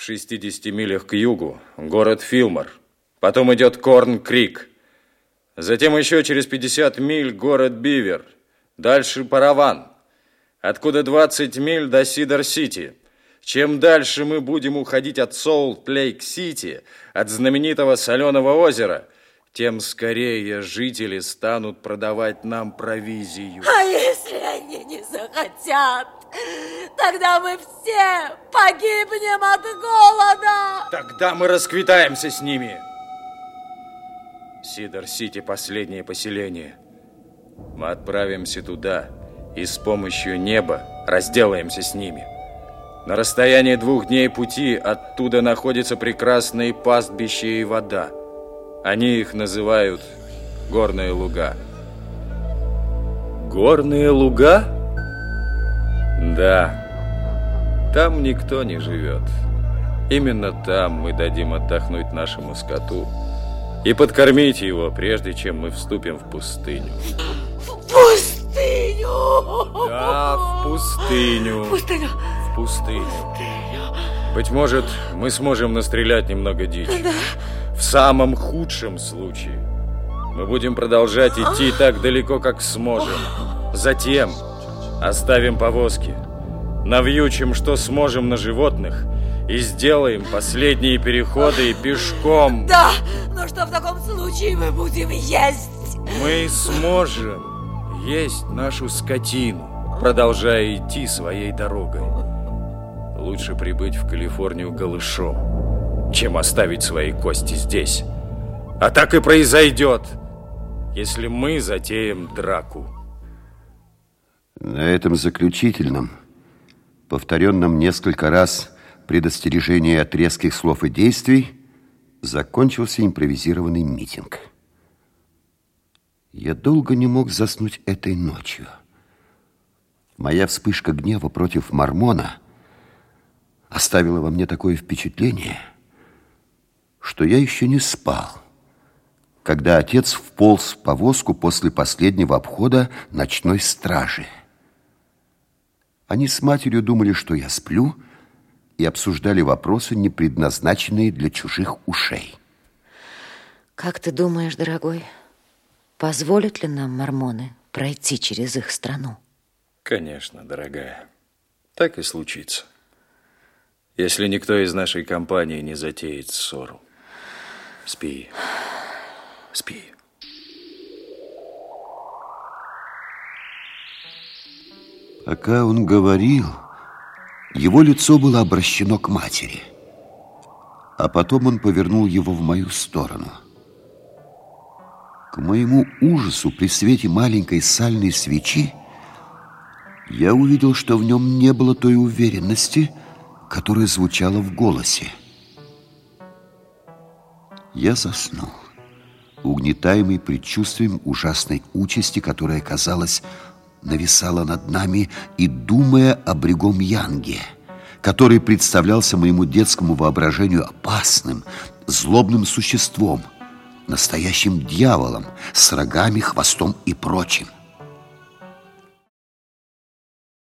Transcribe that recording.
в 60 милях к югу, город Филмор. Потом идет Корн-Крик. Затем еще через 50 миль город Бивер. Дальше Параван. Откуда 20 миль до Сидар-Сити. Чем дальше мы будем уходить от Солт-Лейк-Сити, от знаменитого соленого озера, тем скорее жители станут продавать нам провизию. А если они не захотят? Тогда мы все погибнем от голода. Тогда мы расквитаемся с ними. Сидор-Сити – последнее поселение. Мы отправимся туда и с помощью неба разделаемся с ними. На расстоянии двух дней пути оттуда находится прекрасные пастбище и вода. Они их называют горные луга. Горные луга? Да. Там никто не живет. Именно там мы дадим отдохнуть нашему скоту и подкормить его, прежде чем мы вступим в пустыню. В пустыню? Да, в пустыню. В пустыню? В пустыню. Быть может, мы сможем настрелять немного дичи. Да. В самом худшем случае мы будем продолжать идти так далеко, как сможем. Затем оставим повозки, навьючим, что сможем на животных и сделаем последние переходы и пешком. Да, но что в таком случае мы будем есть? Мы сможем есть нашу скотину, продолжая идти своей дорогой. Лучше прибыть в Калифорнию голышом, чем оставить свои кости здесь. А так и произойдет, если мы затеем драку. На этом заключительном, повторенном несколько раз предостережении от резких слов и действий, закончился импровизированный митинг. Я долго не мог заснуть этой ночью. Моя вспышка гнева против Мормона оставила во мне такое впечатление, что я еще не спал, когда отец вполз в повозку после последнего обхода ночной стражи. Они с матерью думали, что я сплю, и обсуждали вопросы, не предназначенные для чужих ушей. Как ты думаешь, дорогой, позволят ли нам мормоны пройти через их страну? Конечно, дорогая. Так и случится. Если никто из нашей компании не затеет ссору. Спи. Спи. Пока он говорил, его лицо было обращено к матери. А потом он повернул его в мою сторону. К моему ужасу при свете маленькой сальной свечи я увидел, что в нем не было той уверенности, которая звучала в голосе. Я заснул, угнетаемый предчувствием ужасной участи, которая, казалось, нависала над нами и думая о Брегом Янге, который представлялся моему детскому воображению опасным, злобным существом, настоящим дьяволом с рогами, хвостом и прочим.